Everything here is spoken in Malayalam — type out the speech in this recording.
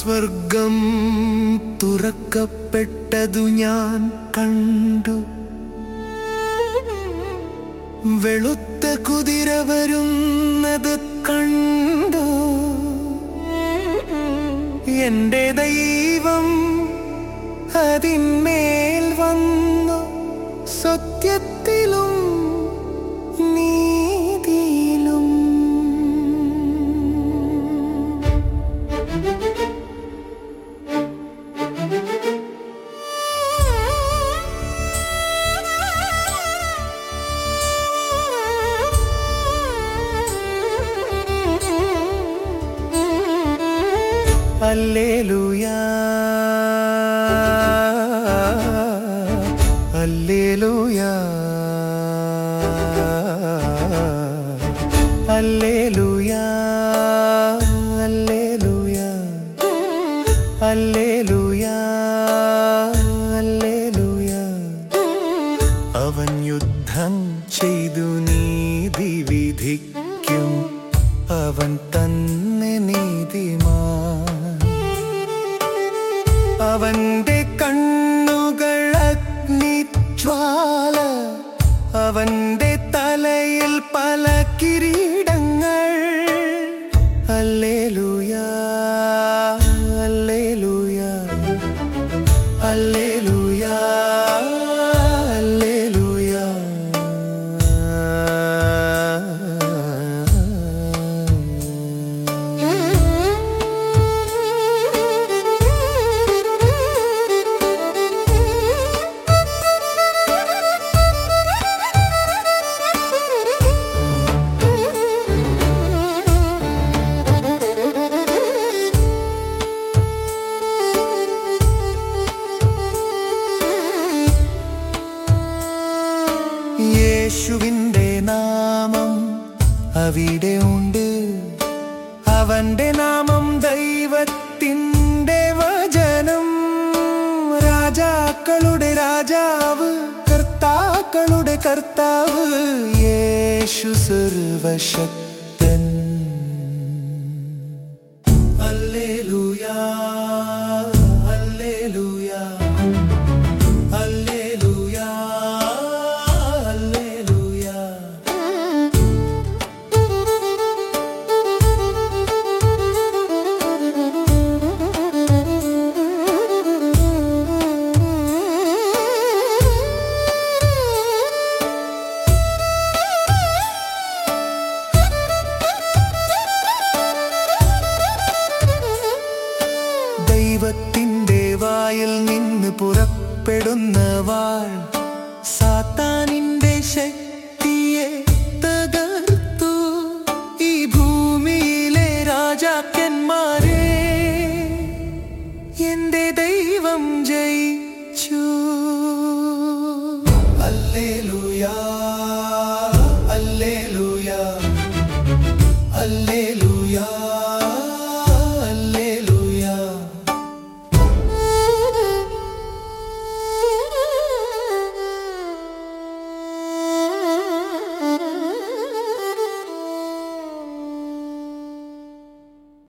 സ്വർഗം തുറക്കപ്പെട്ടതു ഞാൻ കണ്ടു. വെളുത്ത കുതിര വരുന്നത് കണ്ടു. എന്റെ ദൈവം അതിന്മേൽ വന്നു. സത്യത്തിലും അല്ലേലൂയാ അല്ലേലൂയാ അല്ലേലൂയാ അല്ലേലൂയാ അല്ലേലൂയാ അല്ലേലൂയാ അവൻ യുദ്ധം ചെയ്തു നീതി വിധിക്കും അവൻ തന്നെ നീതിമാൻ അവന്റെ കണ്ണുകൾ അഗ്നിജ്വാല അവന്റെ തലയിൽ പല കിരീടങ്ങൾ. അല്ലേലൂയാ അവിടെ ഉണ്ട്. അവന്റെ നാമം ദൈവത്തിന്റെ വചനം. രാജാക്കളുടെ രാജാവ് കർത്താക്കളുടെ കർത്താവ് യേശു സർവശക്തൻ പുറപ്പെടുന്നവാൾ സാത്താനിന്റെ ശക്തിയെ തകർത്തു. ഈ ഭൂമിയിലെ രാജാക്കന്മാരെ എന്റെ ദൈവം ജയിച്ചു. അല്ലേലുയാ.